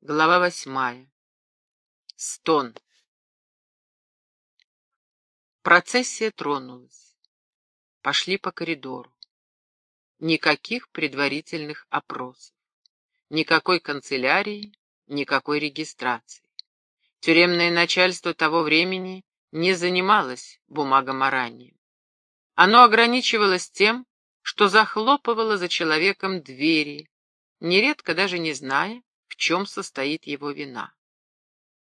Глава восьмая. Стон. Процессия тронулась. Пошли по коридору. Никаких предварительных опросов. Никакой канцелярии, никакой регистрации. Тюремное начальство того времени не занималось бумагоморанием. Оно ограничивалось тем, что захлопывало за человеком двери, нередко даже не зная, в чем состоит его вина.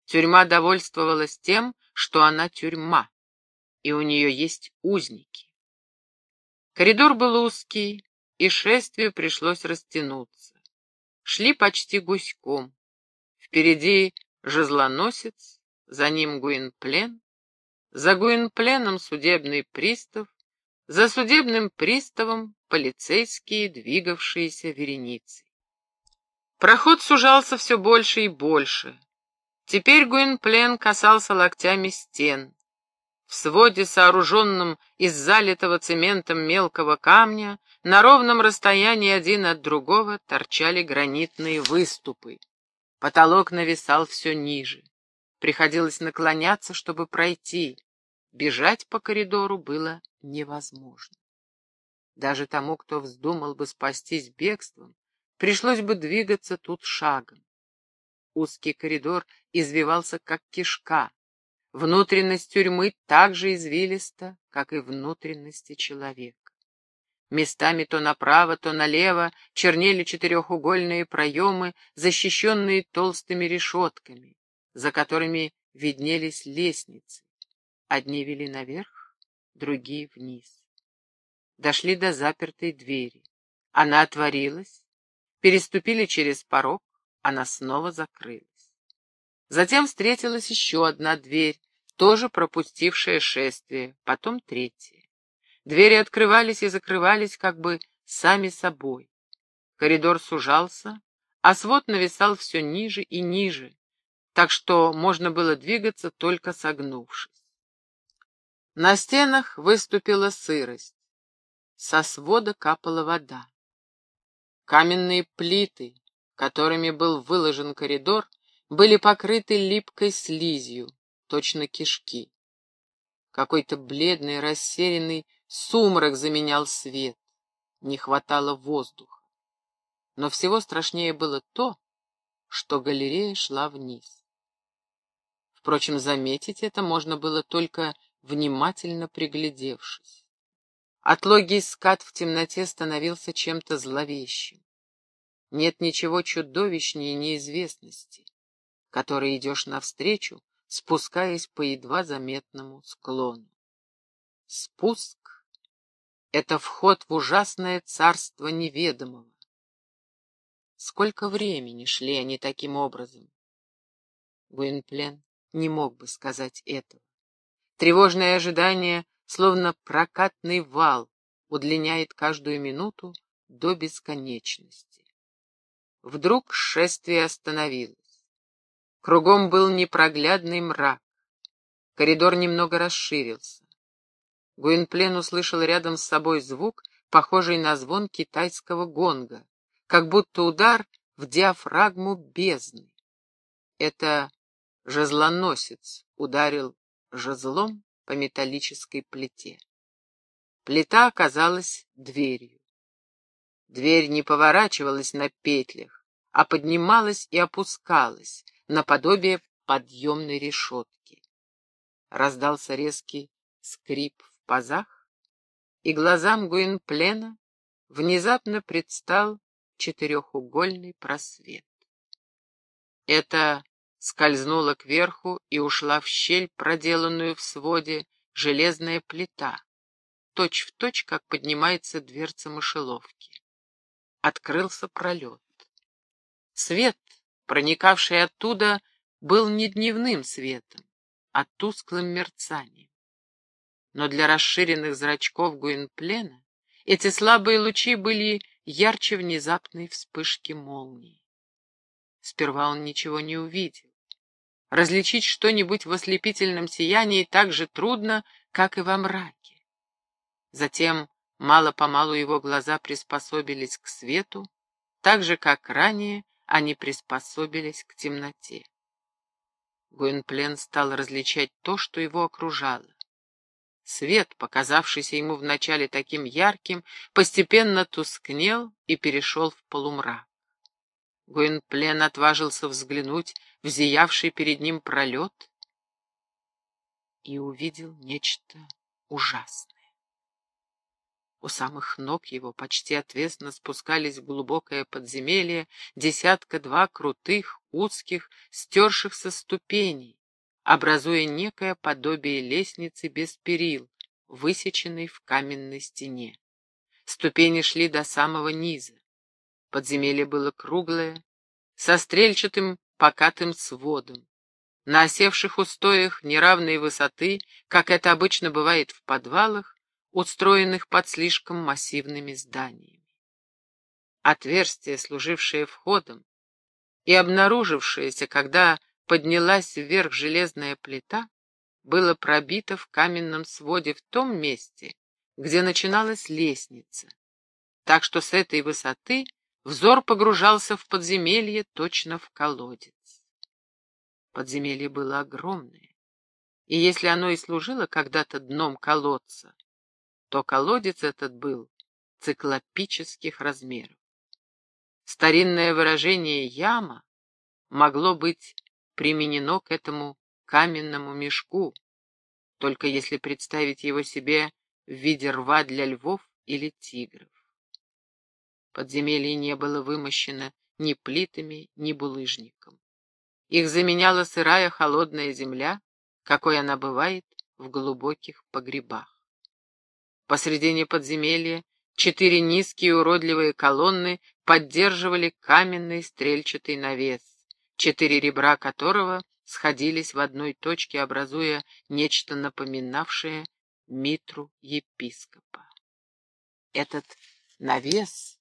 Тюрьма довольствовалась тем, что она тюрьма, и у нее есть узники. Коридор был узкий, и шествию пришлось растянуться. Шли почти гуськом. Впереди жезлоносец, за ним Гуинплен, за Гуинпленом судебный пристав, за судебным приставом полицейские, двигавшиеся вереницей. Проход сужался все больше и больше. Теперь Гуинплен касался локтями стен. В своде, сооруженном из залитого цементом мелкого камня, на ровном расстоянии один от другого торчали гранитные выступы. Потолок нависал все ниже. Приходилось наклоняться, чтобы пройти. Бежать по коридору было невозможно. Даже тому, кто вздумал бы спастись бегством, пришлось бы двигаться тут шагом. Узкий коридор извивался, как кишка. Внутренность тюрьмы так же извилиста, как и внутренности человека. Местами то направо, то налево чернели четырехугольные проемы, защищенные толстыми решетками, за которыми виднелись лестницы. Одни вели наверх, другие вниз. Дошли до запертой двери. Она отворилась, переступили через порог, она снова закрылась. Затем встретилась еще одна дверь, тоже пропустившая шествие, потом третья. Двери открывались и закрывались как бы сами собой. Коридор сужался, а свод нависал все ниже и ниже, так что можно было двигаться только согнувшись. На стенах выступила сырость. Со свода капала вода. Каменные плиты, которыми был выложен коридор, были покрыты липкой слизью, точно кишки. Какой-то бледный, рассеянный сумрак заменял свет. Не хватало воздуха. Но всего страшнее было то, что галерея шла вниз. Впрочем, заметить это можно было только внимательно приглядевшись. Отлогий скат в темноте становился чем-то зловещим. Нет ничего чудовищнее неизвестности, которой идешь навстречу, спускаясь по едва заметному склону. Спуск — это вход в ужасное царство неведомого. Сколько времени шли они таким образом? Гуинплен не мог бы сказать этого. Тревожное ожидание словно прокатный вал, удлиняет каждую минуту до бесконечности. Вдруг шествие остановилось. Кругом был непроглядный мрак. Коридор немного расширился. Гуинплен услышал рядом с собой звук, похожий на звон китайского гонга, как будто удар в диафрагму бездны. Это жезлоносец ударил жезлом по металлической плите. Плита оказалась дверью. Дверь не поворачивалась на петлях, а поднималась и опускалась, наподобие подъемной решетки. Раздался резкий скрип в пазах, и глазам Гуинплена внезапно предстал четырехугольный просвет. Это скользнула кверху и ушла в щель, проделанную в своде, железная плита, точь в точь, как поднимается дверца мышеловки. Открылся пролет. Свет, проникавший оттуда, был не дневным светом, а тусклым мерцанием. Но для расширенных зрачков Гуинплена эти слабые лучи были ярче внезапной вспышки молнии. Сперва он ничего не увидел. Различить что-нибудь в ослепительном сиянии так же трудно, как и во мраке. Затем мало-помалу его глаза приспособились к свету, так же, как ранее они приспособились к темноте. Гуинплен стал различать то, что его окружало. Свет, показавшийся ему вначале таким ярким, постепенно тускнел и перешел в полумрак. Гуинплен отважился взглянуть в зиявший перед ним пролет и увидел нечто ужасное. У самых ног его почти отвесно спускались в глубокое подземелье десятка-два крутых, узких, стершихся ступеней, образуя некое подобие лестницы без перил, высеченной в каменной стене. Ступени шли до самого низа. Подземелье было круглое, со стрельчатым покатым сводом. На осевших устоях неравной высоты, как это обычно бывает в подвалах, устроенных под слишком массивными зданиями. Отверстие, служившее входом, и обнаружившееся, когда поднялась вверх железная плита, было пробито в каменном своде в том месте, где начиналась лестница, так что с этой высоты взор погружался в подземелье точно в колодец. Подземелье было огромное, и если оно и служило когда-то дном колодца, то колодец этот был циклопических размеров. Старинное выражение «яма» могло быть применено к этому каменному мешку, только если представить его себе в виде рва для львов или тигров. Подземелье не было вымощено ни плитами, ни булыжником. Их заменяла сырая холодная земля, какой она бывает в глубоких погребах. Посредине подземелья четыре низкие уродливые колонны поддерживали каменный стрельчатый навес, четыре ребра которого сходились в одной точке, образуя нечто напоминавшее митру епископа. Этот навес,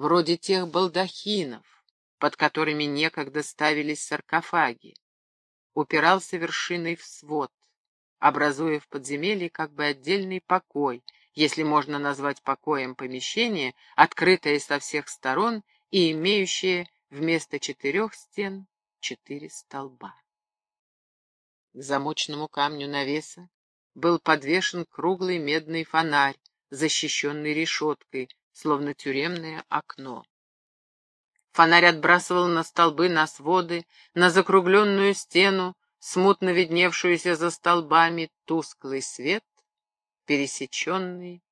вроде тех балдахинов, под которыми некогда ставились саркофаги, упирался вершиной в свод, образуя в подземелье как бы отдельный покой, если можно назвать покоем помещение, открытое со всех сторон и имеющее вместо четырех стен четыре столба. К замочному камню навеса был подвешен круглый медный фонарь, защищенный решеткой, словно тюремное окно. Фонарь отбрасывал на столбы, на своды, на закругленную стену, смутно видневшуюся за столбами, тусклый свет, пересеченный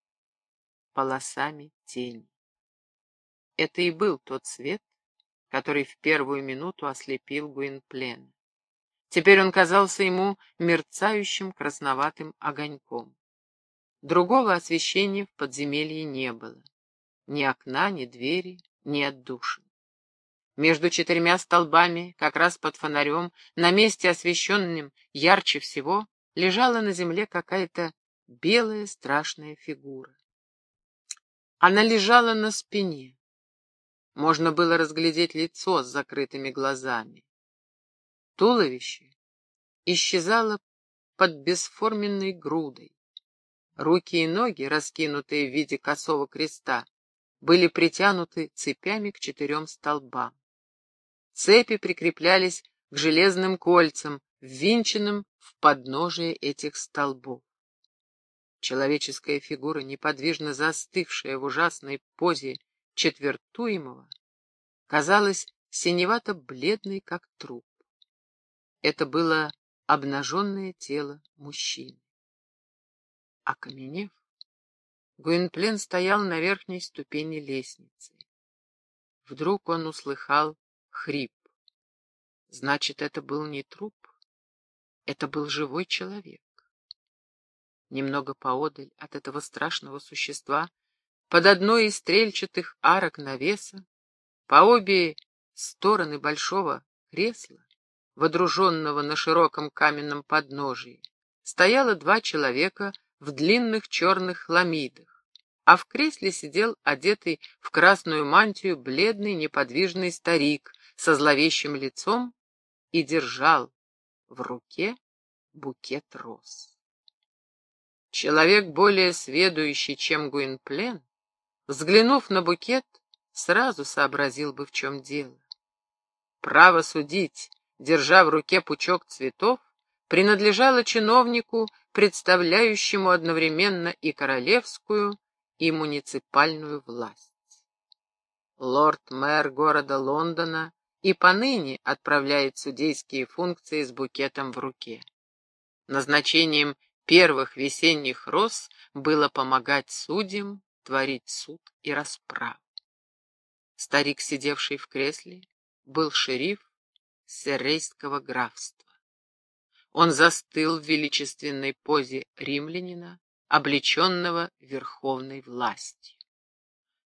полосами тени. Это и был тот свет, который в первую минуту ослепил Гуинплена. Теперь он казался ему мерцающим красноватым огоньком. Другого освещения в подземелье не было. Ни окна, ни двери, ни отдушин. Между четырьмя столбами, как раз под фонарем, на месте, освещенным ярче всего, лежала на земле какая-то белая страшная фигура. Она лежала на спине. Можно было разглядеть лицо с закрытыми глазами. Туловище исчезало под бесформенной грудой. Руки и ноги, раскинутые в виде косого креста, были притянуты цепями к четырем столбам. Цепи прикреплялись к железным кольцам, ввинченным в подножие этих столбов. Человеческая фигура, неподвижно застывшая в ужасной позе четвертуемого, казалась синевато-бледной, как труп. Это было обнаженное тело мужчины. Окаменев, Гуинплен стоял на верхней ступени лестницы. Вдруг он услыхал хрип. Значит, это был не труп, это был живой человек. Немного поодаль от этого страшного существа, под одной из стрельчатых арок навеса, по обе стороны большого кресла, водруженного на широком каменном подножии, стояло два человека в длинных черных хламидах а в кресле сидел одетый в красную мантию бледный неподвижный старик со зловещим лицом и держал в руке букет роз. Человек, более сведущий, чем Гуинплен, взглянув на букет, сразу сообразил бы, в чем дело. право судить, держа в руке пучок цветов, принадлежало чиновнику, представляющему одновременно и королевскую, и муниципальную власть. Лорд-мэр города Лондона и поныне отправляет судейские функции с букетом в руке. Назначением первых весенних роз было помогать судьям творить суд и расправу. Старик, сидевший в кресле, был шериф Серрейского графства. Он застыл в величественной позе римлянина, облеченного верховной властью.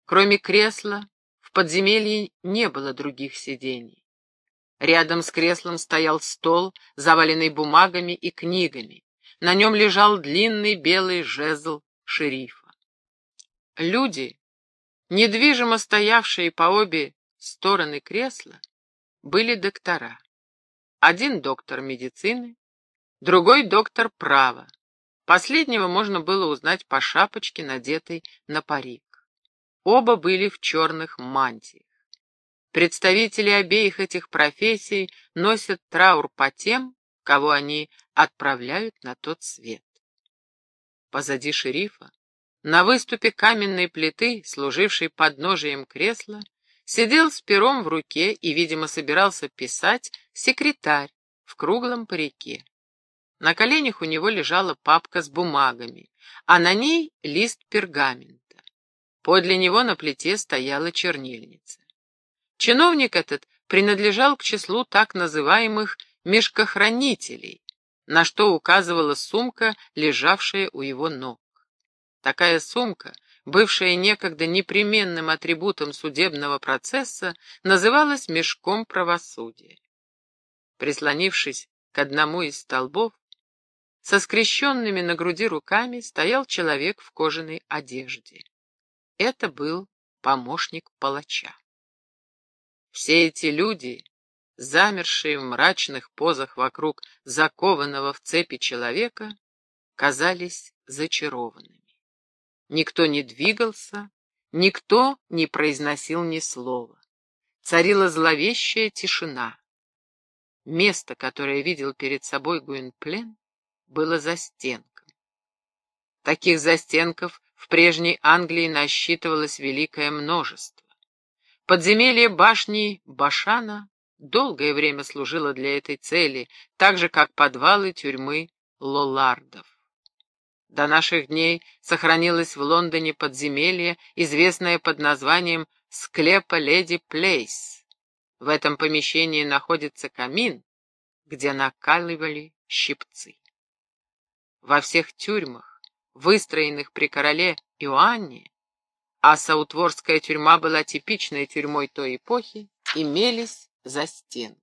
Кроме кресла, в подземелье не было других сидений. Рядом с креслом стоял стол, заваленный бумагами и книгами. На нем лежал длинный белый жезл шерифа. Люди, недвижимо стоявшие по обе стороны кресла, были доктора. Один доктор медицины, другой доктор права. Последнего можно было узнать по шапочке, надетой на парик. Оба были в черных мантиях. Представители обеих этих профессий носят траур по тем, кого они отправляют на тот свет. Позади шерифа, на выступе каменной плиты, служившей подножием кресла, сидел с пером в руке и, видимо, собирался писать секретарь в круглом парике. На коленях у него лежала папка с бумагами, а на ней лист пергамента. Подле него на плите стояла чернильница. Чиновник этот принадлежал к числу так называемых мешкохранителей, на что указывала сумка, лежавшая у его ног. Такая сумка, бывшая некогда непременным атрибутом судебного процесса, называлась мешком правосудия. Прислонившись к одному из столбов, со скрещенными на груди руками стоял человек в кожаной одежде. Это был помощник палача. Все эти люди, замершие в мрачных позах вокруг закованного в цепи человека, казались зачарованными. Никто не двигался, никто не произносил ни слова. Царила зловещая тишина. Место, которое видел перед собой Гуинплен, было застенком. Таких застенков в прежней Англии насчитывалось великое множество. Подземелье башни Башана долгое время служило для этой цели, так же, как подвалы тюрьмы Лолардов. До наших дней сохранилось в Лондоне подземелье, известное под названием «Склепа Леди Плейс». В этом помещении находится камин, где накаливали щипцы. Во всех тюрьмах, выстроенных при короле Иоанне, а Саутворская тюрьма была типичной тюрьмой той эпохи, имелись застенки.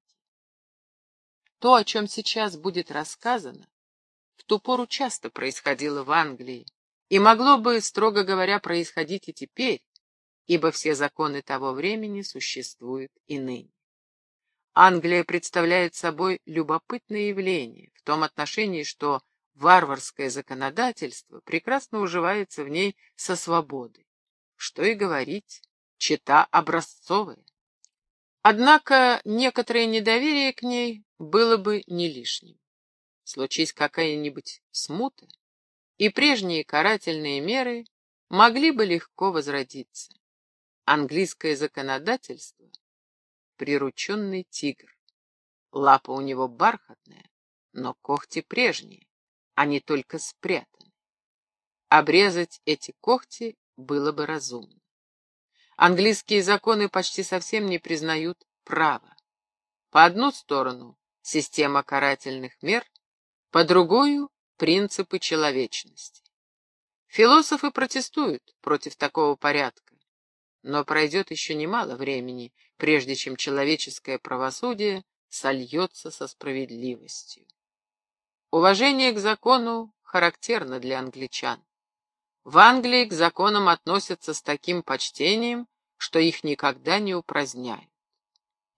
То, о чем сейчас будет рассказано, в ту пору часто происходило в Англии, и могло бы, строго говоря, происходить и теперь, ибо все законы того времени существуют и ныне. Англия представляет собой любопытное явление в том отношении, что варварское законодательство прекрасно уживается в ней со свободой. Что и говорить, чита образцовая. Однако некоторое недоверие к ней было бы не лишним. Случись какая-нибудь смута, и прежние карательные меры могли бы легко возродиться. Английское законодательство — прирученный тигр. Лапа у него бархатная, но когти прежние, они только спрятаны. Обрезать эти когти было бы разумно. Английские законы почти совсем не признают права. По одну сторону — система карательных мер, по другую — принципы человечности. Философы протестуют против такого порядка, но пройдет еще немало времени, прежде чем человеческое правосудие сольется со справедливостью. Уважение к закону характерно для англичан. В Англии к законам относятся с таким почтением, что их никогда не упраздняют.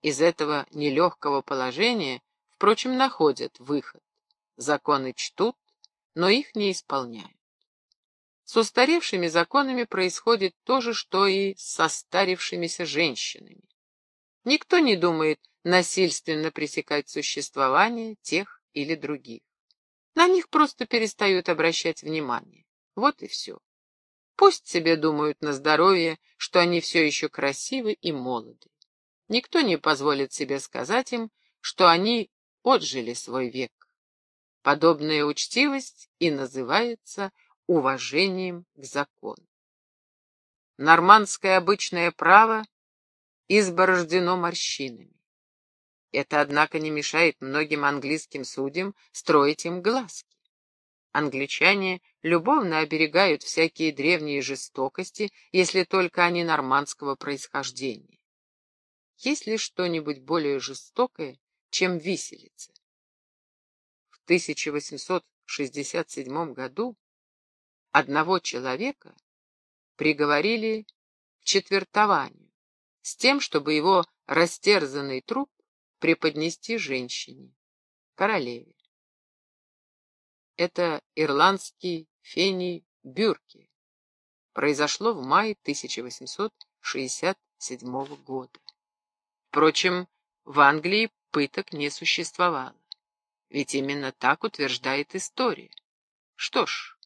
Из этого нелегкого положения, впрочем, находят выход. Законы чтут, но их не исполняют. С устаревшими законами происходит то же, что и с состарившимися женщинами. Никто не думает насильственно пресекать существование тех или других. На них просто перестают обращать внимание. Вот и все. Пусть себе думают на здоровье, что они все еще красивы и молоды. Никто не позволит себе сказать им, что они отжили свой век. Подобная учтивость и называется уважением к закону. Нормандское обычное право изборождено морщинами. Это, однако, не мешает многим английским судьям строить им глазки. Англичане любовно оберегают всякие древние жестокости, если только они нормандского происхождения. Есть ли что-нибудь более жестокое, чем виселица? В 1867 году одного человека приговорили к четвертованию с тем, чтобы его растерзанный труп преподнести женщине, королеве. Это ирландский Фени Бюрки. Произошло в мае 1867 года. Впрочем, в Англии пыток не существовало. Ведь именно так утверждает история. Что ж,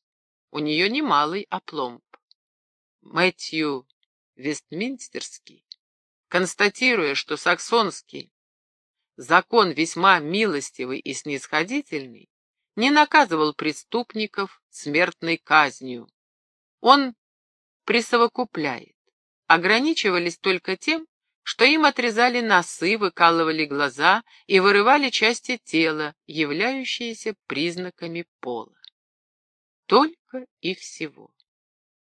у нее немалый опломб. Мэтью Вестминстерский, констатируя, что саксонский закон весьма милостивый и снисходительный, не наказывал преступников смертной казнью. Он присовокупляет. Ограничивались только тем, что им отрезали носы, выкалывали глаза и вырывали части тела, являющиеся признаками пола. Только и всего.